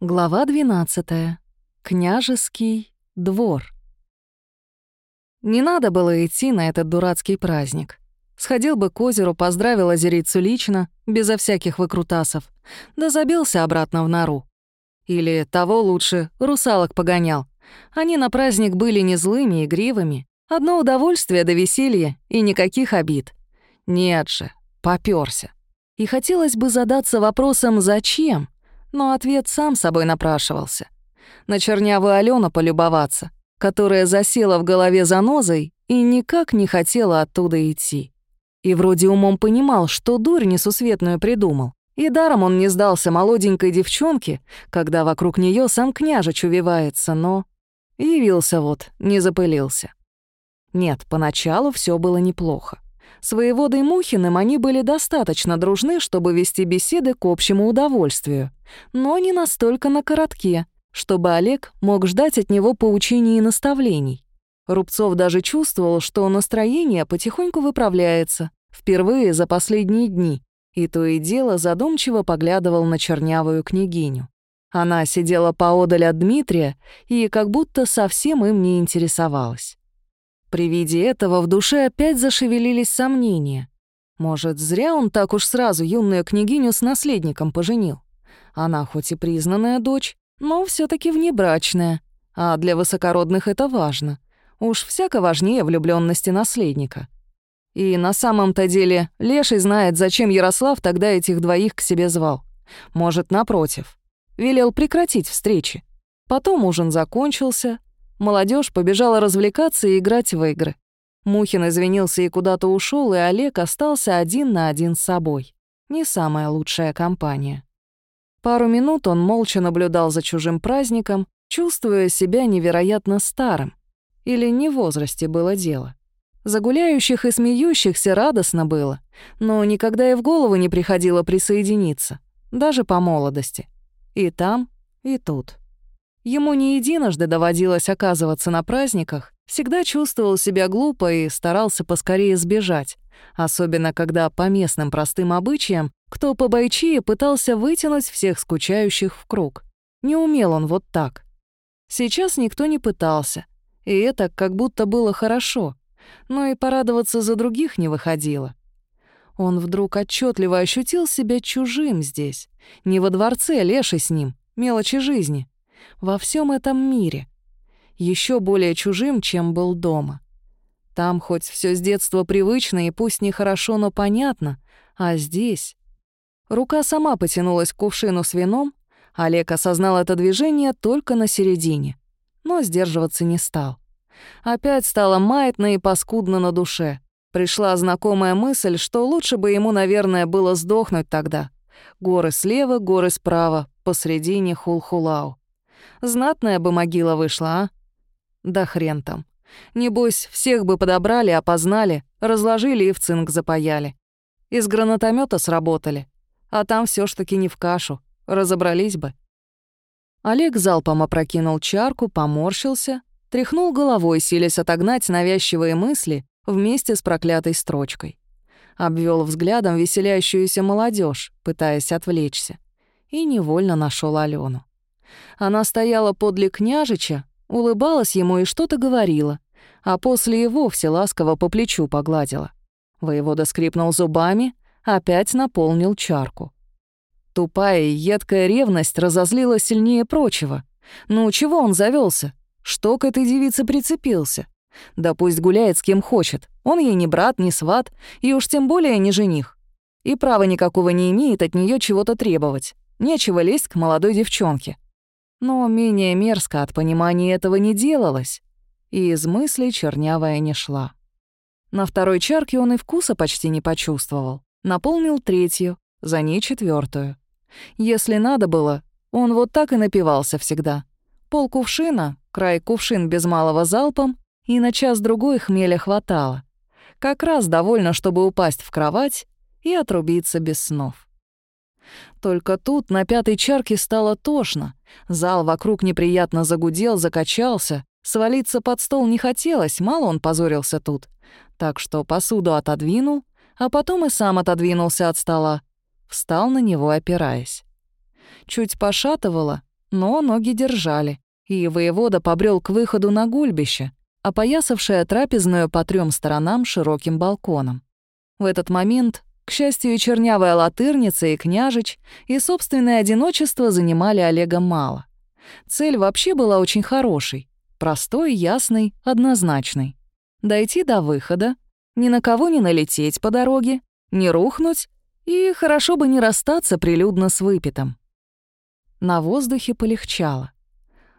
Глава 12. Княжеский двор. Не надо было идти на этот дурацкий праздник. Сходил бы к озеру, поздравил озерицу лично, безо всяких выкрутасов, да забился обратно в нору. Или, того лучше, русалок погонял. Они на праздник были не злыми, и игривыми. Одно удовольствие до веселья и никаких обид. Нет же, попёрся. И хотелось бы задаться вопросом «зачем?», но ответ сам собой напрашивался. На чернявую Алену полюбоваться, которая засела в голове занозой и никак не хотела оттуда идти. И вроде умом понимал, что дурь несусветную придумал. И даром он не сдался молоденькой девчонке, когда вокруг нее сам княжич увивается, но... Явился вот, не запылился. Нет, поначалу все было неплохо. С воеводой Мухиным они были достаточно дружны, чтобы вести беседы к общему удовольствию, но не настолько на коротке, чтобы Олег мог ждать от него поучений и наставлений. Рубцов даже чувствовал, что настроение потихоньку выправляется, впервые за последние дни, и то и дело задумчиво поглядывал на чернявую княгиню. Она сидела поодаль от Дмитрия и как будто совсем им не интересовалась. При виде этого в душе опять зашевелились сомнения. Может, зря он так уж сразу юную княгиню с наследником поженил. Она хоть и признанная дочь, но все таки внебрачная, а для высокородных это важно. Уж всяко важнее влюбленности наследника. И на самом-то деле Леший знает, зачем Ярослав тогда этих двоих к себе звал. Может, напротив. Велел прекратить встречи. Потом ужин закончился, Молодежь побежала развлекаться и играть в игры. Мухин извинился и куда-то ушел, и Олег остался один на один с собой. Не самая лучшая компания. Пару минут он молча наблюдал за чужим праздником, чувствуя себя невероятно старым. Или не в возрасте было дело. За гуляющих и смеющихся радостно было, но никогда и в голову не приходило присоединиться, даже по молодости. И там, и тут. Ему не единожды доводилось оказываться на праздниках, всегда чувствовал себя глупо и старался поскорее сбежать, особенно когда по местным простым обычаям кто по бойчии пытался вытянуть всех скучающих в круг. Не умел он вот так. Сейчас никто не пытался, и это как будто было хорошо, но и порадоваться за других не выходило. Он вдруг отчетливо ощутил себя чужим здесь, не во дворце, леший с ним, мелочи жизни — во всем этом мире, еще более чужим, чем был дома. Там хоть все с детства привычно и пусть нехорошо, но понятно, а здесь... Рука сама потянулась к кувшину с вином, Олег осознал это движение только на середине, но сдерживаться не стал. Опять стало маятно и паскудно на душе. Пришла знакомая мысль, что лучше бы ему, наверное, было сдохнуть тогда. Горы слева, горы справа, посредине хул-хулау. Знатная бы могила вышла, а? Да хрен там. Небось, всех бы подобрали, опознали, разложили и в цинк запаяли. Из гранатомета сработали. А там все ж таки не в кашу. Разобрались бы. Олег залпом опрокинул чарку, поморщился, тряхнул головой, силясь отогнать навязчивые мысли вместе с проклятой строчкой. Обвел взглядом веселящуюся молодежь, пытаясь отвлечься, и невольно нашел Алену. Она стояла подле княжича, улыбалась ему и что-то говорила, а после и вовсе ласково по плечу погладила. Воевода скрипнул зубами, опять наполнил чарку. Тупая и едкая ревность разозлила сильнее прочего. Ну, чего он завелся? Что к этой девице прицепился? Да пусть гуляет с кем хочет. Он ей не брат, не сват, и уж тем более не жених. И права никакого не имеет от нее чего-то требовать. Нечего лезть к молодой девчонке. Но менее мерзко от понимания этого не делалось, и из мыслей чернявая не шла. На второй чарке он и вкуса почти не почувствовал. Наполнил третью, за ней четвертую. Если надо было, он вот так и напивался всегда. Пол кувшина, край кувшин без малого залпом, и на час-другой хмеля хватало. Как раз довольно, чтобы упасть в кровать и отрубиться без снов. Только тут на пятой чарке стало тошно. Зал вокруг неприятно загудел, закачался. Свалиться под стол не хотелось, мало он позорился тут. Так что посуду отодвинул, а потом и сам отодвинулся от стола. Встал на него, опираясь. Чуть пошатывало, но ноги держали, и воевода побрел к выходу на гульбище, опоясавшее трапезную по трем сторонам широким балконом. В этот момент, к счастью, чернявая латырница, и княжич, и собственное одиночество занимали Олега мало. Цель вообще была очень хорошей, простой, ясной, однозначной. Дойти до выхода, ни на кого не налететь по дороге, не рухнуть и хорошо бы не расстаться прилюдно с выпитым. На воздухе полегчало.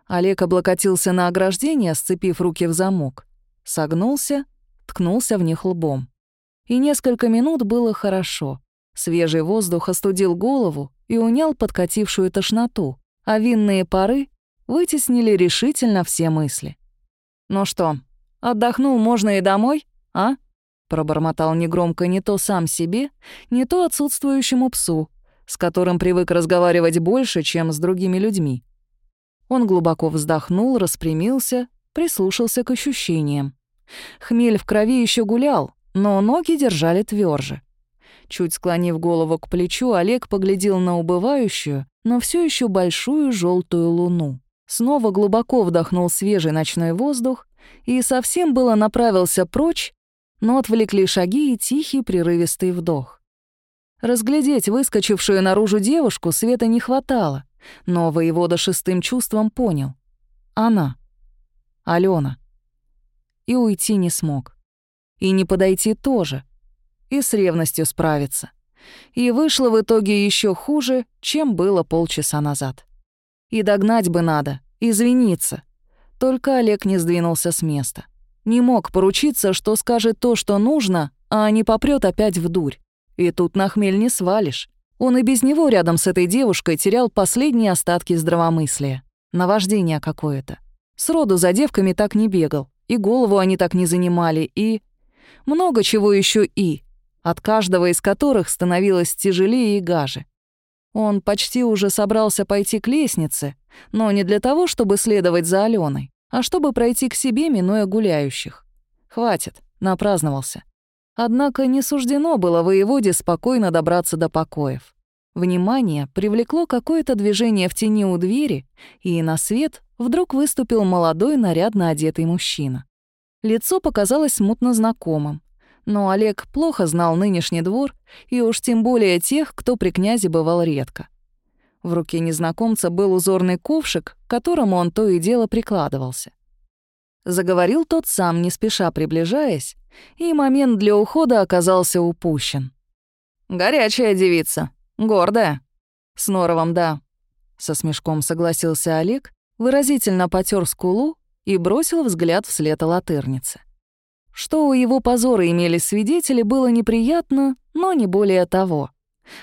Олег облокотился на ограждение, сцепив руки в замок. Согнулся, ткнулся в них лбом. И несколько минут было хорошо. Свежий воздух остудил голову и унял подкатившую тошноту, а винные пары вытеснили решительно все мысли. «Ну что, отдохнул, можно и домой, а?» Пробормотал негромко не то сам себе, не то отсутствующему псу, с которым привык разговаривать больше, чем с другими людьми. Он глубоко вздохнул, распрямился, прислушался к ощущениям. Хмель в крови еще гулял, но ноги держали тверже. Чуть склонив голову к плечу, Олег поглядел на убывающую, но все еще большую желтую луну. Снова глубоко вдохнул свежий ночной воздух и совсем было направился прочь, но отвлекли шаги и тихий прерывистый вдох. Разглядеть выскочившую наружу девушку света не хватало, но воевода шестым чувством понял. Она. Алена. И уйти не смог. И не подойти тоже. И с ревностью справиться. И вышло в итоге еще хуже, чем было полчаса назад. И догнать бы надо, извиниться. Только Олег не сдвинулся с места. Не мог поручиться, что скажет то, что нужно, а не попрёт опять в дурь. И тут на хмель не свалишь. Он и без него рядом с этой девушкой терял последние остатки здравомыслия. Наваждение какое-то. Сроду за девками так не бегал, и голову они так не занимали, и... Много чего еще и, от каждого из которых становилось тяжелее и гаже. Он почти уже собрался пойти к лестнице, но не для того, чтобы следовать за Аленой а чтобы пройти к себе, минуя гуляющих. Хватит, напраздновался. Однако не суждено было воеводе спокойно добраться до покоев. Внимание привлекло какое-то движение в тени у двери, и на свет вдруг выступил молодой нарядно одетый мужчина. Лицо показалось смутно знакомым, но Олег плохо знал нынешний двор, и уж тем более тех, кто при князе бывал редко. В руке незнакомца был узорный ковшик, к которому он то и дело прикладывался. Заговорил тот сам, не спеша приближаясь, и момент для ухода оказался упущен. «Горячая девица, гордая». «С норовом, да», — со смешком согласился Олег, выразительно потер скулу и бросил взгляд вслед латырницы. Что у его позора имели свидетели, было неприятно, но не более того.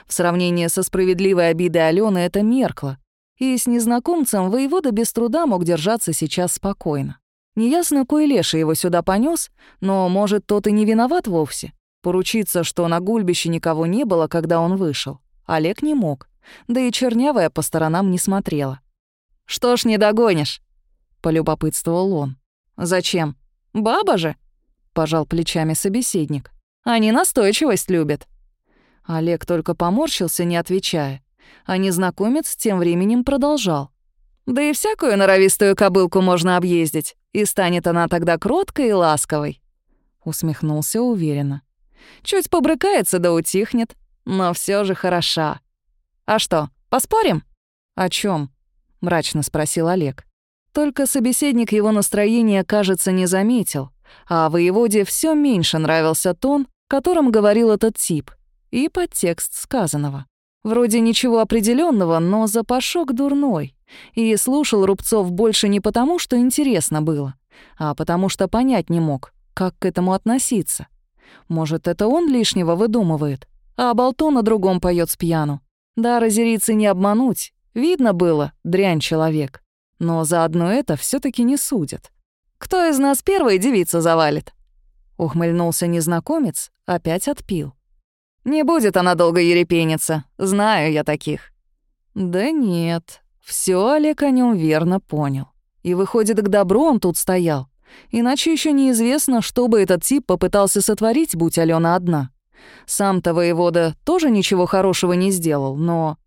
В сравнении со справедливой обидой Алены это меркло, и с незнакомцем воевода без труда мог держаться сейчас спокойно. Неясно, кой леший его сюда понес, но, может, тот и не виноват вовсе. Поручиться, что на гульбище никого не было, когда он вышел. Олег не мог, да и чернявая по сторонам не смотрела. «Что ж не догонишь?» — полюбопытствовал он. «Зачем? Баба же?» — пожал плечами собеседник. «Они настойчивость любят». Олег только поморщился, не отвечая, а незнакомец тем временем продолжал. «Да и всякую норовистую кобылку можно объездить, и станет она тогда кроткой и ласковой», — усмехнулся уверенно. «Чуть побрыкается да утихнет, но все же хороша. А что, поспорим?» «О чем? мрачно спросил Олег. Только собеседник его настроения, кажется, не заметил, а воеводе все меньше нравился тон, которым говорил этот тип — и подтекст сказанного. Вроде ничего определенного, но запашок дурной. И слушал Рубцов больше не потому, что интересно было, а потому что понять не мог, как к этому относиться. Может, это он лишнего выдумывает, а болтун на другом поет с пьяну. Да, разериться не обмануть. Видно было, дрянь человек. Но заодно это все таки не судят. «Кто из нас первой девицу завалит?» Ухмыльнулся незнакомец, опять отпил. Не будет она долго ерепениться, знаю я таких». «Да нет, все Олег о нем верно понял. И выходит, к добру он тут стоял. Иначе еще неизвестно, что бы этот тип попытался сотворить, будь Алена одна. Сам-то воевода тоже ничего хорошего не сделал, но...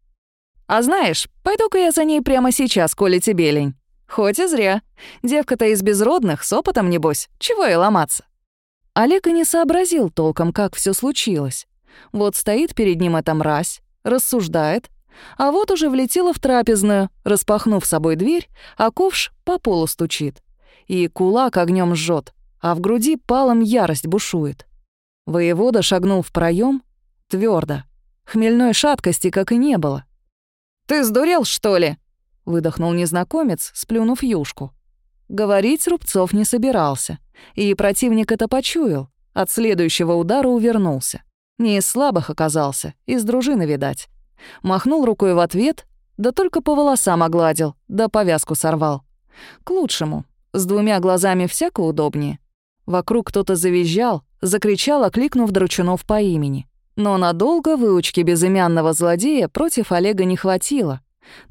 А знаешь, пойду-ка я за ней прямо сейчас, коли тебе лень. Хоть и зря. Девка-то из безродных, с опытом, небось. Чего ей ломаться? Олег и не сообразил толком, как все случилось. Вот стоит перед ним эта мразь, рассуждает, а вот уже влетела в трапезную, распахнув собой дверь, а ковш по полу стучит. И кулак огнем жжет, а в груди палом ярость бушует. Воевода шагнул в проем твердо. Хмельной шаткости как и не было. «Ты сдурел, что ли?» — выдохнул незнакомец, сплюнув юшку. Говорить Рубцов не собирался, и противник это почуял, от следующего удара увернулся. Не из слабых оказался, из дружины, видать. Махнул рукой в ответ, да только по волосам огладил, да повязку сорвал. К лучшему. С двумя глазами всяко удобнее. Вокруг кто-то завизжал, закричал, окликнув Дручунов по имени. Но надолго выучки безымянного злодея против Олега не хватило.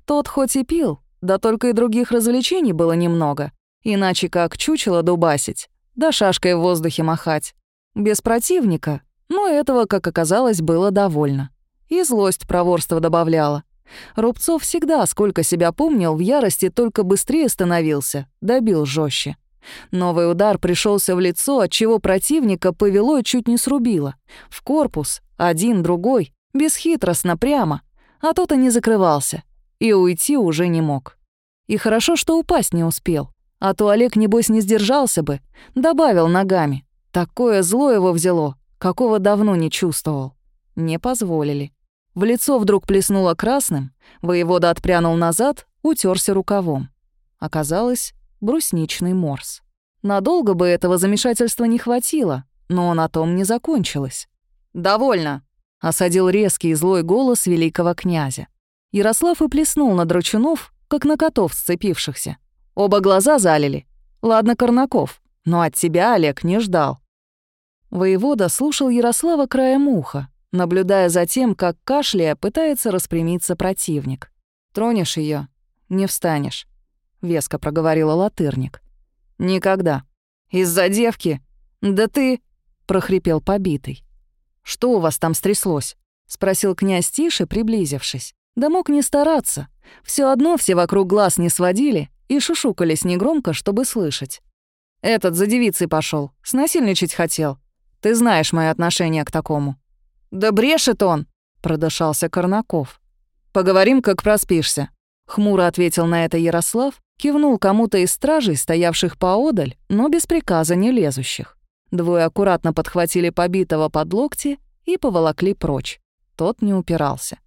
Тот хоть и пил, да только и других развлечений было немного. Иначе как чучело дубасить, да шашкой в воздухе махать. Без противника, но этого, как оказалось, было довольно. И злость проворства добавляла. Рубцов всегда, сколько себя помнил, в ярости только быстрее становился, добил жестче. Новый удар пришелся в лицо, от чего противника повело и чуть не срубило. В корпус, один, другой, бесхитростно, прямо. А тот и не закрывался. И уйти уже не мог. И хорошо, что упасть не успел. А то Олег, небось, не сдержался бы. Добавил ногами. Такое зло его взяло, какого давно не чувствовал. Не позволили. В лицо вдруг плеснуло красным, воевода отпрянул назад, утерся рукавом. Оказалось, брусничный морс. Надолго бы этого замешательства не хватило, но на том не закончилось. «Довольно!» — осадил резкий и злой голос великого князя. Ярослав и плеснул на Драчунов, как на котов сцепившихся. Оба глаза залили. Ладно, Корнаков, но от тебя Олег не ждал. Воевода слушал Ярослава краем уха, наблюдая за тем, как кашляя пытается распрямиться противник. «Тронешь ее, не встанешь», — веско проговорила латырник. «Никогда. Из-за девки? Да ты...» — прохрипел побитый. «Что у вас там стряслось?» — спросил князь тише, приблизившись. Да мог не стараться. Все одно все вокруг глаз не сводили и шушукались негромко, чтобы слышать. «Этот за девицей пошел, снасильничать хотел. Ты знаешь мое отношение к такому». «Да брешет он!» — продышался Корнаков. «Поговорим, как проспишься», — хмуро ответил на это Ярослав, кивнул кому-то из стражей, стоявших поодаль, но без приказа не лезущих. Двое аккуратно подхватили побитого под локти и поволокли прочь. Тот не упирался.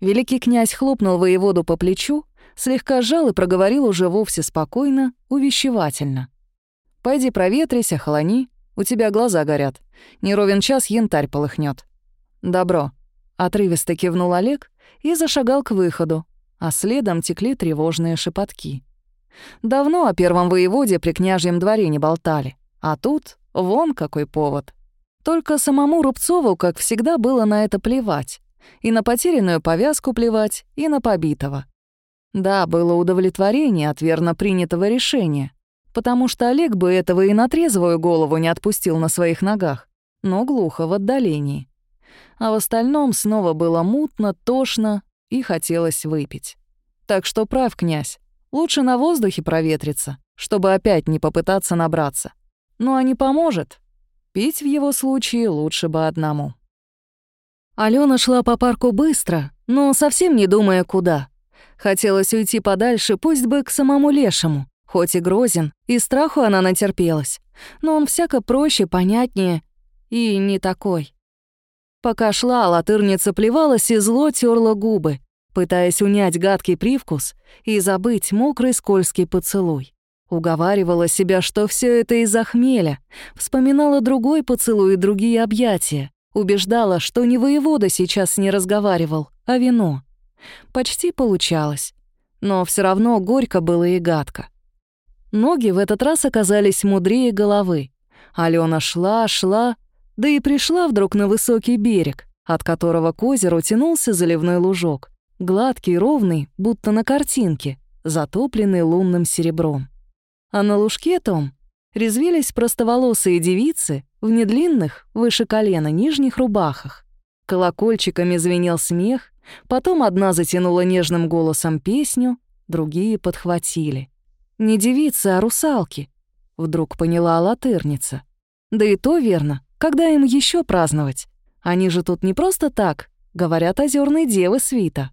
Великий князь хлопнул воеводу по плечу, слегка сжал и проговорил уже вовсе спокойно, увещевательно. «Пойди проветрись, охолони, у тебя глаза горят. Не ровен час янтарь полыхнет. «Добро», — отрывисто кивнул Олег и зашагал к выходу, а следом текли тревожные шепотки. Давно о первом воеводе при княжьем дворе не болтали, а тут вон какой повод. Только самому Рубцову, как всегда, было на это плевать. И на потерянную повязку плевать, и на побитого. Да, было удовлетворение от верно принятого решения, потому что Олег бы этого и на трезвую голову не отпустил на своих ногах, но глухо в отдалении. А в остальном снова было мутно, тошно и хотелось выпить. Так что прав, князь, лучше на воздухе проветриться, чтобы опять не попытаться набраться. Ну а не поможет. Пить в его случае лучше бы одному. Алена шла по парку быстро, но совсем не думая, куда. Хотелось уйти подальше, пусть бы к самому лешему. Хоть и грозен, и страху она натерпелась. Но он всяко проще, понятнее и не такой. Пока шла, латырница плевалась и зло терла губы, пытаясь унять гадкий привкус и забыть мокрый скользкий поцелуй. Уговаривала себя, что все это из-за хмеля, вспоминала другой поцелуй и другие объятия, Убеждала, что не воевода сейчас не разговаривал, а вино. Почти получалось. Но все равно горько было и гадко. Ноги в этот раз оказались мудрее головы. Алена шла, шла, да и пришла вдруг на высокий берег, от которого к озеру тянулся заливной лужок. Гладкий, ровный, будто на картинке, затопленный лунным серебром. А на лужке том резвились простоволосые девицы в недлинных, выше колена, нижних рубахах. Колокольчиками звенел смех, Потом одна затянула нежным голосом песню, другие подхватили. «Не девицы, а русалки», — вдруг поняла латырница. «Да и то верно. Когда им еще праздновать? Они же тут не просто так, говорят озерные девы свита».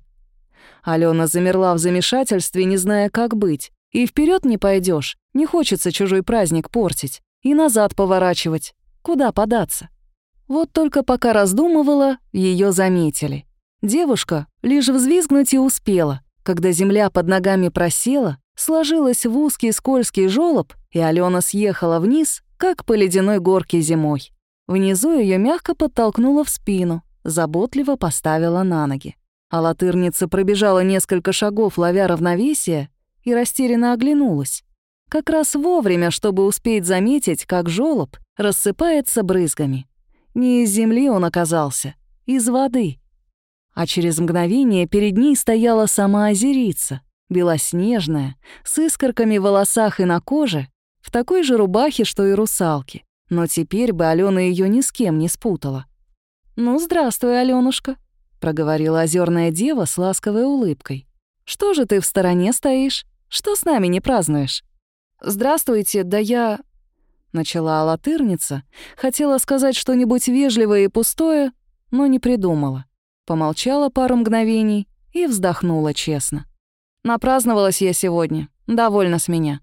Алена замерла в замешательстве, не зная, как быть. И вперед не пойдешь, не хочется чужой праздник портить. И назад поворачивать. Куда податься? Вот только пока раздумывала, ее заметили. Девушка лишь взвизгнуть и успела, когда земля под ногами просела, сложилась в узкий скользкий жёлоб, и Алена съехала вниз, как по ледяной горке зимой. Внизу ее мягко подтолкнула в спину, заботливо поставила на ноги. А латырница пробежала несколько шагов, ловя равновесие, и растерянно оглянулась. Как раз вовремя, чтобы успеть заметить, как жёлоб рассыпается брызгами. Не из земли он оказался, из воды. А через мгновение перед ней стояла сама озерица, белоснежная, с искорками в волосах и на коже, в такой же рубахе, что и русалки. Но теперь бы Алена ее ни с кем не спутала. «Ну, здравствуй, Алёнушка», — проговорила озерная дева с ласковой улыбкой. «Что же ты в стороне стоишь? Что с нами не празднуешь?» «Здравствуйте, да я...» Начала алатырница, хотела сказать что-нибудь вежливое и пустое, но не придумала. Помолчала пару мгновений и вздохнула честно. «Напраздновалась я сегодня, довольно с меня».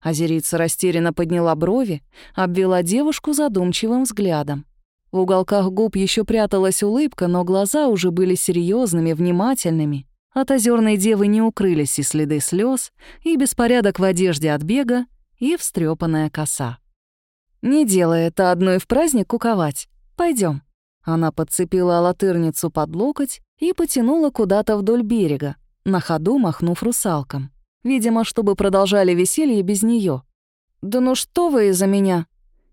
Азерица растерянно подняла брови, обвела девушку задумчивым взглядом. В уголках губ еще пряталась улыбка, но глаза уже были серьезными, внимательными. От озерной девы не укрылись и следы слез, и беспорядок в одежде от бега, и встрепанная коса. «Не делай это одной в праздник куковать. Пойдем. Она подцепила латырницу под локоть и потянула куда-то вдоль берега, на ходу махнув русалкам. Видимо, чтобы продолжали веселье без нее. «Да ну что вы из-за меня?»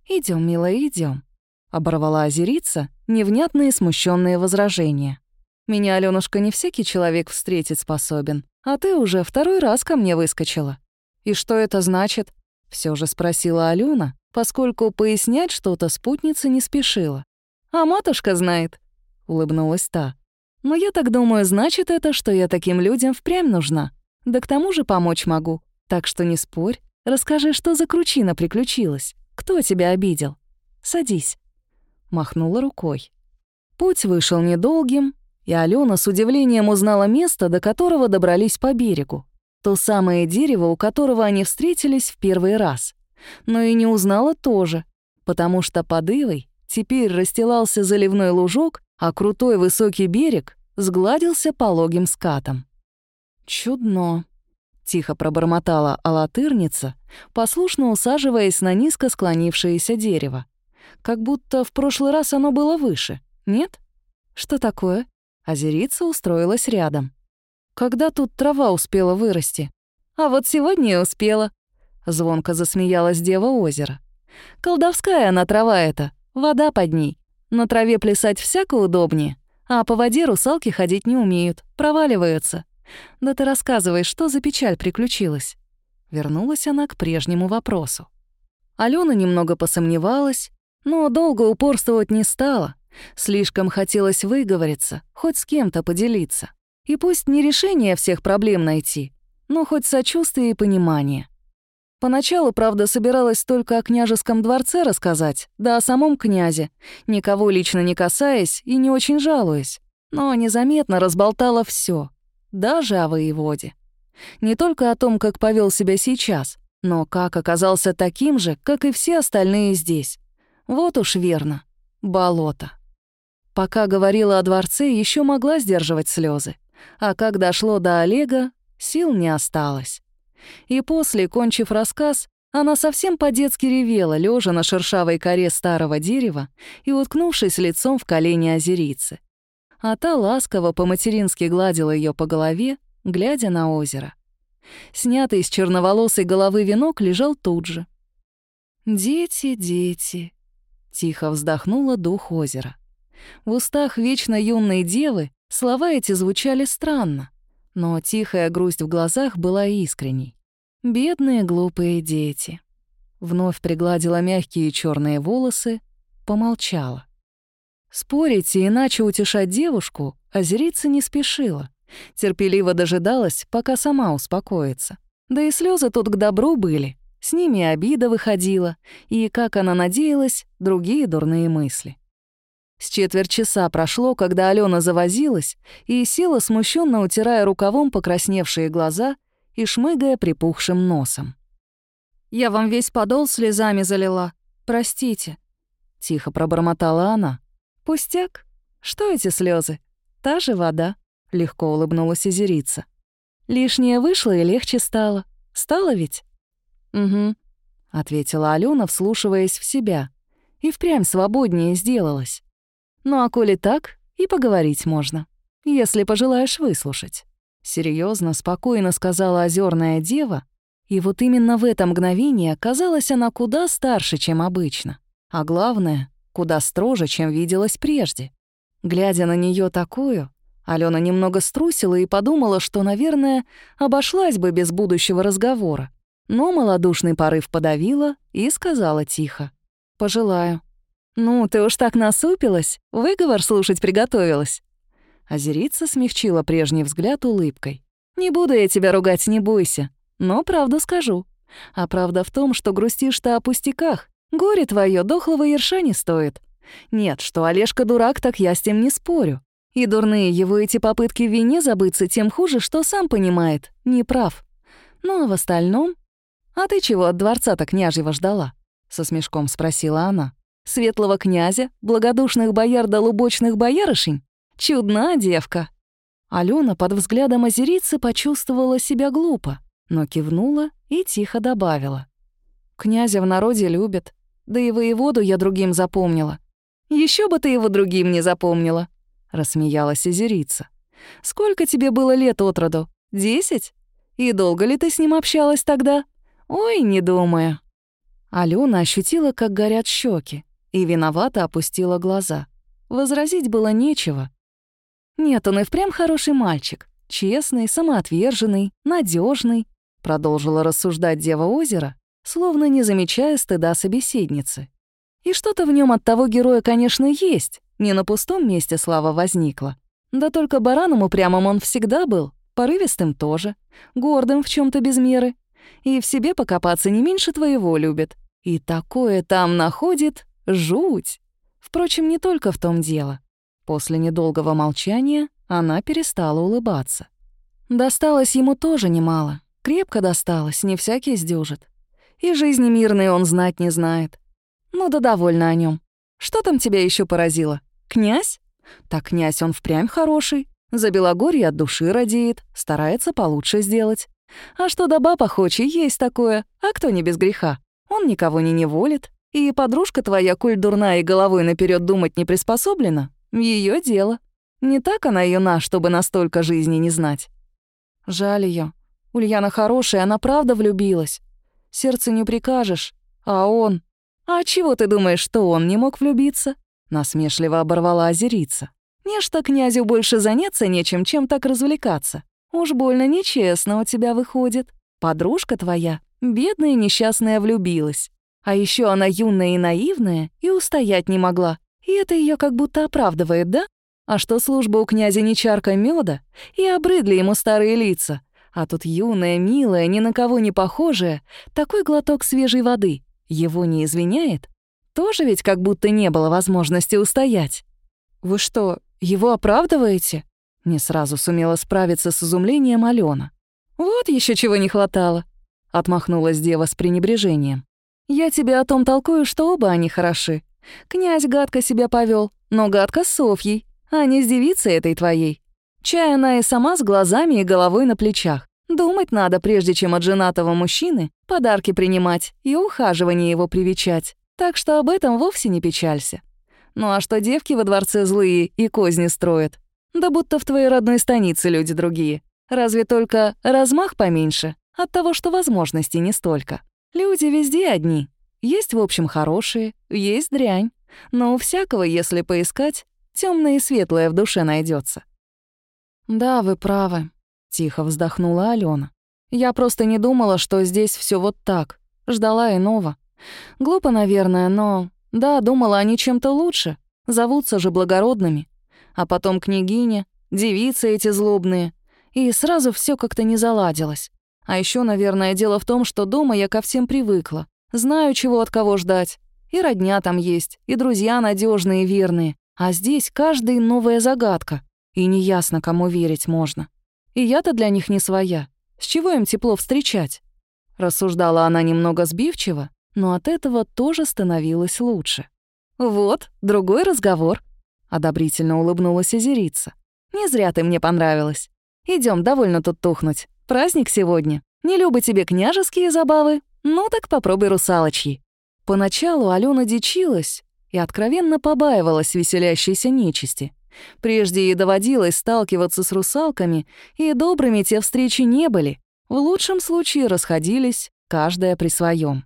Идем, милая, идем. Оборвала озерица невнятные смущенные возражения. Меня, Алёнушка, не всякий человек встретить способен, а ты уже второй раз ко мне выскочила. И что это значит? Все же спросила Алена, поскольку пояснять что-то спутница не спешила. А матушка знает, улыбнулась та. Но я так думаю, значит это, что я таким людям впрямь нужна. Да к тому же помочь могу. Так что не спорь, расскажи, что за кручина приключилась, кто тебя обидел. Садись. Махнула рукой. Путь вышел недолгим, и Алена с удивлением узнала место, до которого добрались по берегу. То самое дерево, у которого они встретились в первый раз. Но и не узнала тоже, потому что под Ивой теперь расстилался заливной лужок, а крутой высокий берег сгладился пологим скатом. «Чудно», — тихо пробормотала алатырница, послушно усаживаясь на низко склонившееся дерево. Как будто в прошлый раз оно было выше, нет? Что такое? Озерица устроилась рядом. «Когда тут трава успела вырасти?» «А вот сегодня и успела», — звонко засмеялась Дева озера. «Колдовская она трава эта, вода под ней. На траве плясать всяко удобнее, а по воде русалки ходить не умеют, проваливаются. Да ты рассказывай, что за печаль приключилась?» Вернулась она к прежнему вопросу. Алена немного посомневалась, но долго упорствовать не стала. Слишком хотелось выговориться, хоть с кем-то поделиться. И пусть не решение всех проблем найти, но хоть сочувствие и понимание. Поначалу, правда, собиралась только о княжеском дворце рассказать, да о самом князе, никого лично не касаясь и не очень жалуясь. Но незаметно разболтала все, даже о воеводе. Не только о том, как повел себя сейчас, но как оказался таким же, как и все остальные здесь. Вот уж верно. Болото. Пока говорила о дворце, еще могла сдерживать слезы, а как дошло до Олега, сил не осталось. И после, кончив рассказ, она совсем по-детски ревела, лежа на шершавой коре старого дерева и уткнувшись лицом в колени озерицы. А та ласково по-матерински гладила ее по голове, глядя на озеро. Снятый с черноволосой головы венок лежал тут же. «Дети, дети», — тихо вздохнула дух озера. В устах вечно юной девы слова эти звучали странно, но тихая грусть в глазах была искренней. «Бедные глупые дети». Вновь пригладила мягкие черные волосы, помолчала. Спорить и иначе утешать девушку озерица не спешила. Терпеливо дожидалась, пока сама успокоится. Да и слезы тут к добру были. С ними обида выходила, и, как она надеялась, другие дурные мысли. С четверть часа прошло, когда Алена завозилась и села, смущенно утирая рукавом покрасневшие глаза и шмыгая припухшим носом. «Я вам весь подол слезами залила. Простите», — тихо пробормотала она. «Пустяк. Что эти слезы? Та же вода», — легко улыбнулась Изерица. «Лишнее вышло и легче стало. Стало ведь?» «Угу», — ответила Алена, вслушиваясь в себя. И впрямь свободнее сделалась. Ну а коли так, и поговорить можно, если пожелаешь выслушать. Серьезно, спокойно сказала озерная дева, и вот именно в это мгновение казалась она куда старше, чем обычно. А главное, куда строже, чем виделась прежде. Глядя на нее такую, Алена немного струсила и подумала, что, наверное, обошлась бы без будущего разговора. Но малодушный порыв подавила и сказала тихо. «Пожелаю». «Ну, ты уж так насупилась, выговор слушать приготовилась». Озерица смягчила прежний взгляд улыбкой. «Не буду я тебя ругать, не бойся, но правду скажу. А правда в том, что грустишь ты о пустяках. Горе твое дохлого ерша не стоит. Нет, что Олежка дурак, так я с тем не спорю. И дурные его эти попытки в вине забыться тем хуже, что сам понимает, не прав. Ну а в остальном... А ты чего от дворца-то княжьего ждала?» — со смешком спросила она светлого князя, благодушных бояр да лубочных боярышень? Чудна девка!» Алена под взглядом озерицы почувствовала себя глупо, но кивнула и тихо добавила. «Князя в народе любят, да и воеводу я другим запомнила». Еще бы ты его другим не запомнила», — рассмеялась озерица. «Сколько тебе было лет от роду? Десять? И долго ли ты с ним общалась тогда? Ой, не думаю». Алена ощутила, как горят щеки, и виновато опустила глаза. Возразить было нечего. «Нет, он и впрямь хороший мальчик. Честный, самоотверженный, надежный, продолжила рассуждать Дева озера, словно не замечая стыда собеседницы. И что-то в нем от того героя, конечно, есть. Не на пустом месте слава возникла. Да только бараном упрямым он всегда был, порывистым тоже, гордым в чем то без меры. И в себе покопаться не меньше твоего любит. И такое там находит, Жуть! Впрочем, не только в том дело. После недолгого молчания она перестала улыбаться. Досталось ему тоже немало. Крепко досталось, не всякий сдюжит. И жизни мирной он знать не знает. Ну да довольно о нем. Что там тебя еще поразило? Князь? Так князь он впрямь хороший. За Белогорье от души радеет, старается получше сделать. А что до баб охочий, есть такое. А кто не без греха? Он никого не неволит, и подружка твоя, коль дурная и головой наперед думать не приспособлена, ее дело. Не так она юна, чтобы настолько жизни не знать. Жаль ее. Ульяна хорошая, она правда влюбилась. Сердце не прикажешь. А он... А чего ты думаешь, что он не мог влюбиться? Насмешливо оборвала озерица. Нечто князю больше заняться нечем, чем так развлекаться. Уж больно нечестно у тебя выходит. Подружка твоя, бедная и несчастная, влюбилась. А еще она юная и наивная, и устоять не могла. И это ее как будто оправдывает, да? А что служба у князя не чарка меда, и обрыдли ему старые лица. А тут юная, милая, ни на кого не похожая, такой глоток свежей воды. Его не извиняет? Тоже ведь как будто не было возможности устоять. «Вы что, его оправдываете?» Не сразу сумела справиться с изумлением Алена. «Вот еще чего не хватало», — отмахнулась дева с пренебрежением. Я тебе о том толкую, что оба они хороши. Князь гадко себя повел, но гадко с Софьей, а не с девицей этой твоей. Чай она и сама с глазами и головой на плечах. Думать надо, прежде чем от женатого мужчины подарки принимать и ухаживание его привечать. Так что об этом вовсе не печалься. Ну а что девки во дворце злые и козни строят? Да будто в твоей родной станице люди другие. Разве только размах поменьше от того, что возможностей не столько. Люди везде одни. Есть, в общем, хорошие, есть дрянь. Но у всякого, если поискать, темное и светлое в душе найдется. «Да, вы правы», — тихо вздохнула Алена. «Я просто не думала, что здесь все вот так. Ждала иного. Глупо, наверное, но... Да, думала они чем-то лучше. зовутся же благородными. А потом княгиня, девицы эти злобные. И сразу все как-то не заладилось. А еще, наверное, дело в том, что дома я ко всем привыкла. Знаю, чего от кого ждать. И родня там есть, и друзья надежные и верные. А здесь каждый новая загадка. И неясно, кому верить можно. И я-то для них не своя. С чего им тепло встречать? Рассуждала она немного сбивчиво, но от этого тоже становилось лучше. «Вот, другой разговор», — одобрительно улыбнулась озерица. «Не зря ты мне понравилась. Идем, довольно тут тухнуть. Праздник сегодня. Не любы тебе княжеские забавы? Ну так попробуй русалочьи». Поначалу Алена дичилась и откровенно побаивалась веселящейся нечисти. Прежде ей доводилось сталкиваться с русалками, и добрыми те встречи не были. В лучшем случае расходились, каждая при своем.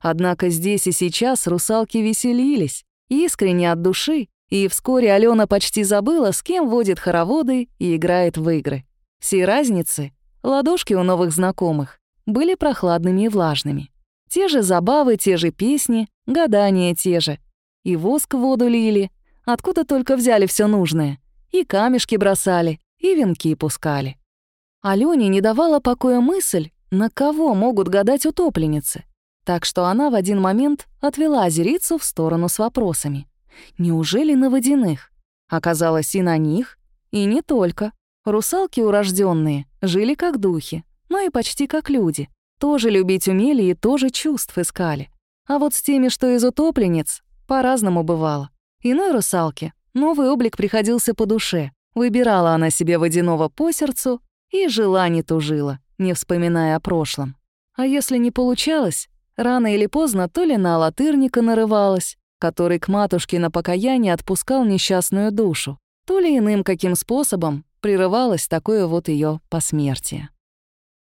Однако здесь и сейчас русалки веселились, искренне от души, и вскоре Алена почти забыла, с кем водит хороводы и играет в игры. Все разницы — ладошки у новых знакомых — были прохладными и влажными. Те же забавы, те же песни, гадания те же. И воск в воду лили, откуда только взяли все нужное. И камешки бросали, и венки пускали. Алёне не давала покоя мысль, на кого могут гадать утопленницы. Так что она в один момент отвела озерицу в сторону с вопросами. Неужели на водяных? Оказалось, и на них, и не только. Русалки урожденные жили как духи, но и почти как люди. Тоже любить умели и тоже чувств искали. А вот с теми, что из утопленниц, по-разному бывало. Иной русалке новый облик приходился по душе. Выбирала она себе водяного по сердцу и жила не тужила, не вспоминая о прошлом. А если не получалось, рано или поздно то ли на латырника нарывалась, который к матушке на покаяние отпускал несчастную душу, то ли иным каким способом прерывалось такое вот ее посмертие.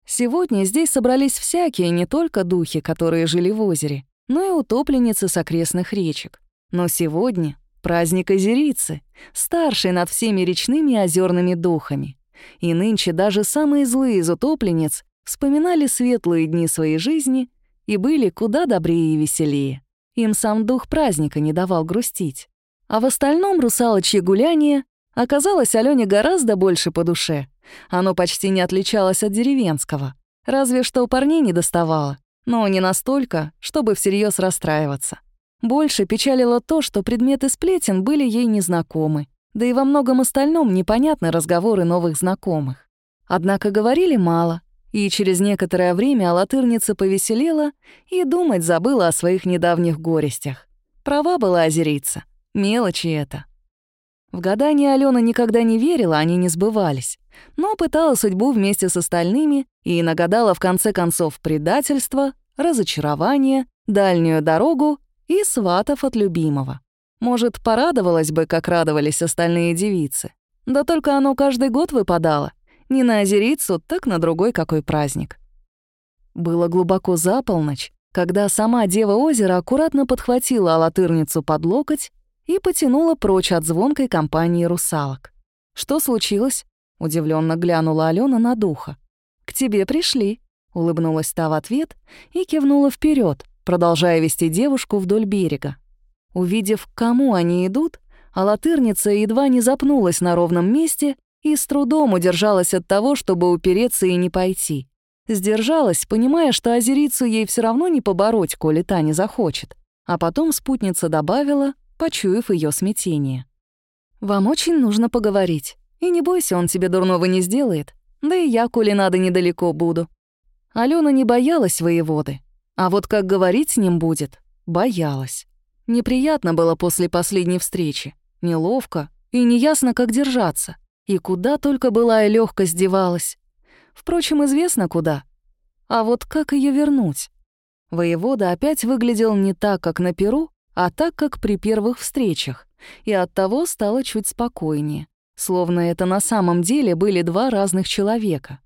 Сегодня здесь собрались всякие, не только духи, которые жили в озере, но и утопленницы с окрестных речек. Но сегодня праздник озерицы, старший над всеми речными и озерными духами. И нынче даже самые злые из утопленниц вспоминали светлые дни своей жизни и были куда добрее и веселее. Им сам дух праздника не давал грустить. А в остальном русалочье гуляние оказалось Алёне гораздо больше по душе — оно почти не отличалось от деревенского. Разве что у парней не доставало, но не настолько, чтобы всерьез расстраиваться. Больше печалило то, что предметы сплетен были ей незнакомы, да и во многом остальном непонятны разговоры новых знакомых. Однако говорили мало, и через некоторое время Алатырница повеселела и думать забыла о своих недавних горестях. Права была озерица, мелочи это. В гадания Алена никогда не верила, они не сбывались. Но пытала судьбу вместе с остальными и нагадала в конце концов предательство, разочарование, дальнюю дорогу и сватов от любимого. Может, порадовалась бы, как радовались остальные девицы. Да только оно каждый год выпадало. Не на озерицу, так на другой какой праздник. Было глубоко за полночь, когда сама Дева озера аккуратно подхватила алатырницу под локоть и потянула прочь от звонкой компании русалок. «Что случилось?» — удивленно глянула Алена на духа. «К тебе пришли», — улыбнулась та в ответ и кивнула вперед, продолжая вести девушку вдоль берега. Увидев, к кому они идут, алатырница едва не запнулась на ровном месте и с трудом удержалась от того, чтобы упереться и не пойти. Сдержалась, понимая, что озерицу ей все равно не побороть, коли та не захочет. А потом спутница добавила, почуяв ее смятение. «Вам очень нужно поговорить. И не бойся, он тебе дурного не сделает. Да и я, коли надо, недалеко буду». Алена не боялась воеводы. А вот как говорить с ним будет, боялась. Неприятно было после последней встречи. Неловко и неясно, как держаться. И куда только была и легкость девалась. Впрочем, известно куда. А вот как ее вернуть? Воевода опять выглядел не так, как на Перу, а так, как при первых встречах, и оттого стало чуть спокойнее, словно это на самом деле были два разных человека.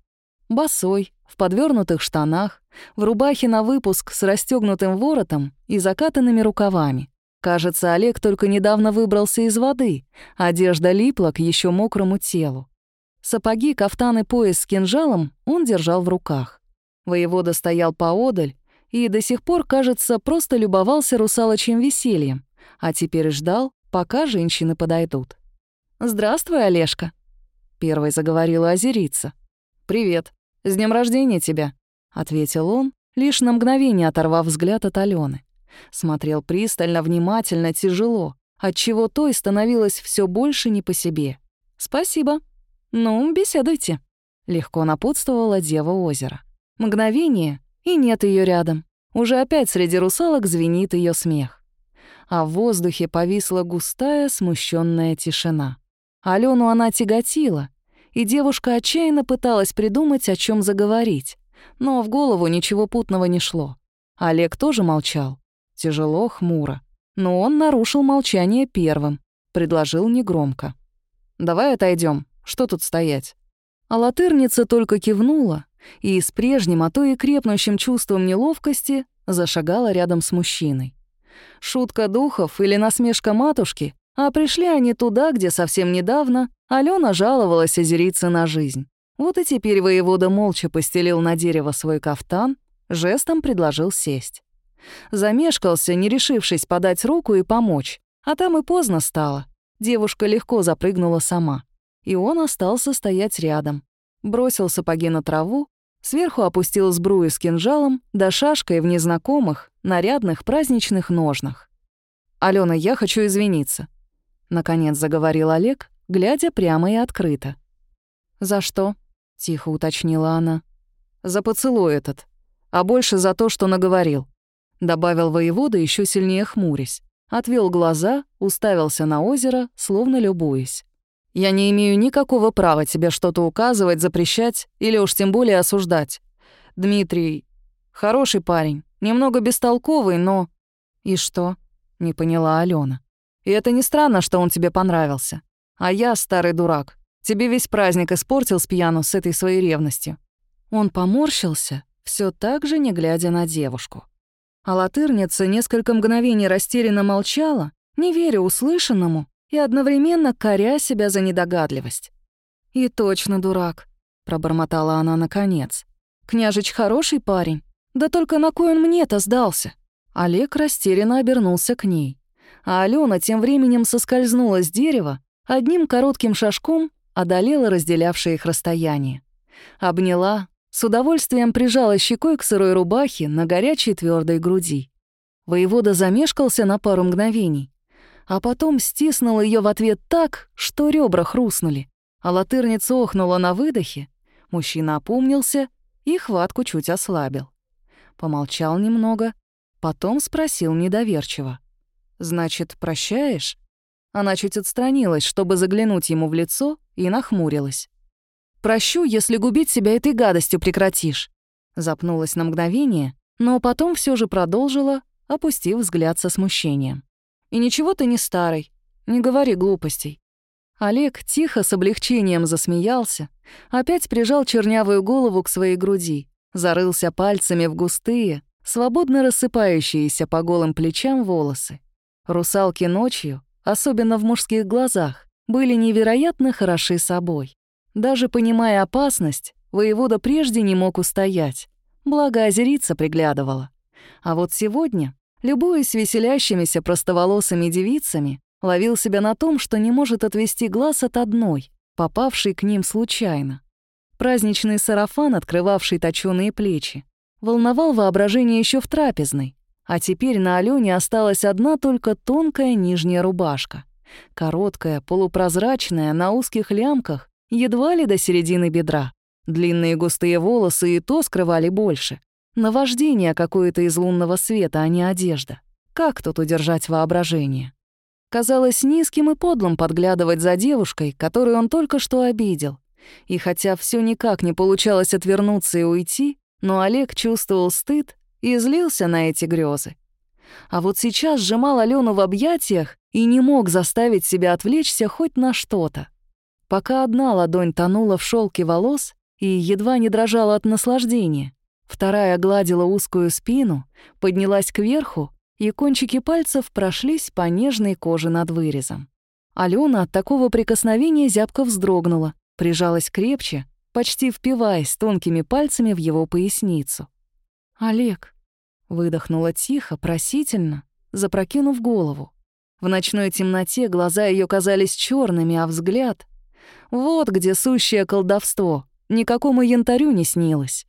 Босой, в подвернутых штанах, в рубахе на выпуск с расстегнутым воротом и закатанными рукавами. Кажется, Олег только недавно выбрался из воды, одежда липла к еще мокрому телу. Сапоги, кафтан и пояс с кинжалом он держал в руках. Воевода стоял поодаль, и до сих пор, кажется, просто любовался русалочьим весельем, а теперь ждал, пока женщины подойдут. «Здравствуй, Олежка», — первой заговорила озерица. «Привет. С днем рождения тебя», — ответил он, лишь на мгновение оторвав взгляд от Алены. Смотрел пристально, внимательно, тяжело, отчего той становилось все больше не по себе. «Спасибо. Ну, беседуйте», — легко напутствовала Дева озера. Мгновение, и нет ее рядом. Уже опять среди русалок звенит ее смех. А в воздухе повисла густая, смущенная тишина. Алену она тяготила, и девушка отчаянно пыталась придумать, о чем заговорить, но в голову ничего путного не шло. Олег тоже молчал, тяжело, хмуро. Но он нарушил молчание первым, предложил негромко. «Давай отойдем. что тут стоять?» А латырница только кивнула и с прежним, а то и крепнущим чувством неловкости зашагала рядом с мужчиной. Шутка духов или насмешка матушки, а пришли они туда, где совсем недавно Алена жаловалась озериться на жизнь. Вот и теперь воевода молча постелил на дерево свой кафтан, жестом предложил сесть. Замешкался, не решившись подать руку и помочь, а там и поздно стало. Девушка легко запрыгнула сама. И он остался стоять рядом. Бросил сапоги на траву, сверху опустил сбрую с кинжалом, да шашкой в незнакомых, нарядных праздничных ножнах. «Алена, я хочу извиниться», — наконец заговорил Олег, глядя прямо и открыто. «За что?» — тихо уточнила она. «За поцелуй этот, а больше за то, что наговорил», — добавил воевода, еще сильнее хмурясь. Отвел глаза, уставился на озеро, словно любуясь. «Я не имею никакого права тебе что-то указывать, запрещать или уж тем более осуждать. Дмитрий — хороший парень, немного бестолковый, но...» «И что?» — не поняла Алена. «И это не странно, что он тебе понравился. А я, старый дурак, тебе весь праздник испортил с пьяну с этой своей ревностью». Он поморщился, все так же не глядя на девушку. А латырница несколько мгновений растерянно молчала, не веря услышанному и одновременно коря себя за недогадливость. «И точно дурак», — пробормотала она наконец. «Княжич хороший парень, да только на кой он мне-то сдался?» Олег растерянно обернулся к ней. А Алена тем временем соскользнула с дерева, одним коротким шажком одолела разделявшее их расстояние. Обняла, с удовольствием прижала щекой к сырой рубахе на горячей твердой груди. Воевода замешкался на пару мгновений, а потом стиснул ее в ответ так, что ребра хрустнули, а латырница охнула на выдохе. Мужчина опомнился и хватку чуть ослабил. Помолчал немного, потом спросил недоверчиво. «Значит, прощаешь?» Она чуть отстранилась, чтобы заглянуть ему в лицо, и нахмурилась. Прощу, если губить себя этой гадостью прекратишь». Запнулась на мгновение, но потом все же продолжила, опустив взгляд со смущением. «И ничего ты не старый, не говори глупостей». Олег тихо с облегчением засмеялся, опять прижал чернявую голову к своей груди, зарылся пальцами в густые, свободно рассыпающиеся по голым плечам волосы. Русалки ночью, особенно в мужских глазах, были невероятно хороши собой. Даже понимая опасность, воевода прежде не мог устоять, благо озерица приглядывала. А вот сегодня, любуясь веселящимися простоволосыми девицами, ловил себя на том, что не может отвести глаз от одной, попавшей к ним случайно. Праздничный сарафан, открывавший точёные плечи, волновал воображение еще в трапезной, а теперь на Алёне осталась одна только тонкая нижняя рубашка. Короткая, полупрозрачная, на узких лямках, едва ли до середины бедра. Длинные густые волосы и то скрывали больше. Наваждение какое-то из лунного света, а не одежда. Как тут удержать воображение? Казалось низким и подлым подглядывать за девушкой, которую он только что обидел. И хотя все никак не получалось отвернуться и уйти, но Олег чувствовал стыд и злился на эти грезы. А вот сейчас сжимал Алену в объятиях и не мог заставить себя отвлечься хоть на что-то. Пока одна ладонь тонула в шелке волос и едва не дрожала от наслаждения, вторая гладила узкую спину, поднялась кверху, и кончики пальцев прошлись по нежной коже над вырезом. Алена от такого прикосновения зябко вздрогнула, прижалась крепче, почти впиваясь тонкими пальцами в его поясницу. «Олег», — выдохнула тихо, просительно, запрокинув голову. В ночной темноте глаза ее казались черными, а взгляд... Вот где сущее колдовство. Никакому янтарю не снилось.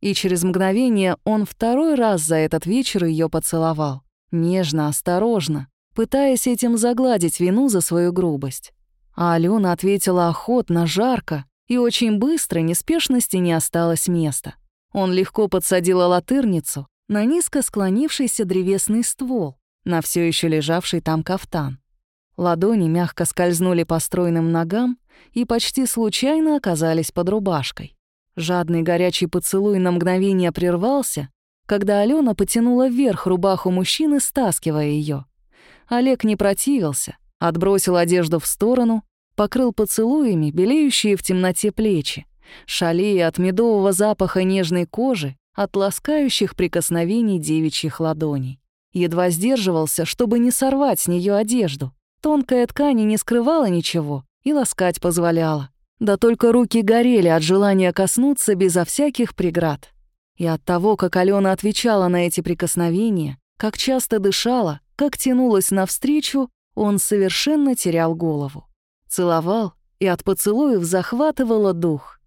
И через мгновение он второй раз за этот вечер ее поцеловал. Нежно, осторожно, пытаясь этим загладить вину за свою грубость. А Алена ответила охотно, жарко, и очень быстро неспешности не осталось места. Он легко подсадил латырницу на низко склонившийся древесный ствол, на все еще лежавший там кафтан. Ладони мягко скользнули по стройным ногам и почти случайно оказались под рубашкой. Жадный горячий поцелуй на мгновение прервался, когда Алена потянула вверх рубаху мужчины, стаскивая ее. Олег не противился, отбросил одежду в сторону, покрыл поцелуями белеющие в темноте плечи, шалея от медового запаха нежной кожи, от ласкающих прикосновений девичьих ладоней. Едва сдерживался, чтобы не сорвать с нее одежду. Тонкая ткань не скрывала ничего и ласкать позволяла. Да только руки горели от желания коснуться безо всяких преград. И от того, как Алена отвечала на эти прикосновения, как часто дышала, как тянулась навстречу, он совершенно терял голову. Целовал и от поцелуев захватывала дух.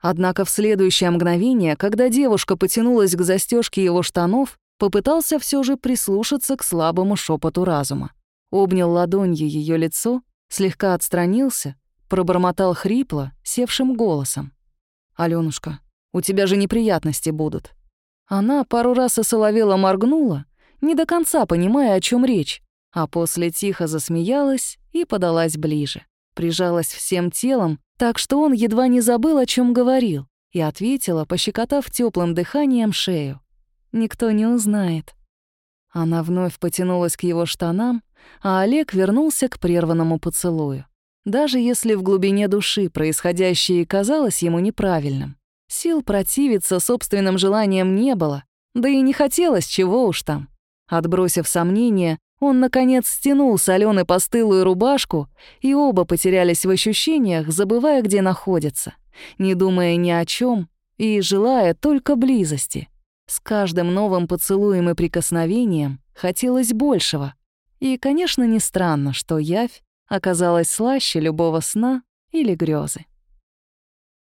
Однако в следующее мгновение, когда девушка потянулась к застежке его штанов, попытался все же прислушаться к слабому шепоту разума. Обнял ладонью ее лицо, слегка отстранился, пробормотал хрипло, севшим голосом. «Алёнушка, у тебя же неприятности будут». Она пару раз осоловела моргнула, не до конца понимая, о чем речь, а после тихо засмеялась и подалась ближе. Прижалась всем телом, так что он едва не забыл, о чем говорил, и ответила, пощекотав теплым дыханием шею. «Никто не узнает». Она вновь потянулась к его штанам, а Олег вернулся к прерванному поцелую. Даже если в глубине души происходящее казалось ему неправильным, сил противиться собственным желаниям не было, да и не хотелось чего уж там. Отбросив сомнения, он, наконец, стянул с Алены постылую рубашку, и оба потерялись в ощущениях, забывая, где находятся, не думая ни о чем и желая только близости. С каждым новым поцелуем и прикосновением хотелось большего. И, конечно, не странно, что явь оказалась слаще любого сна или грезы.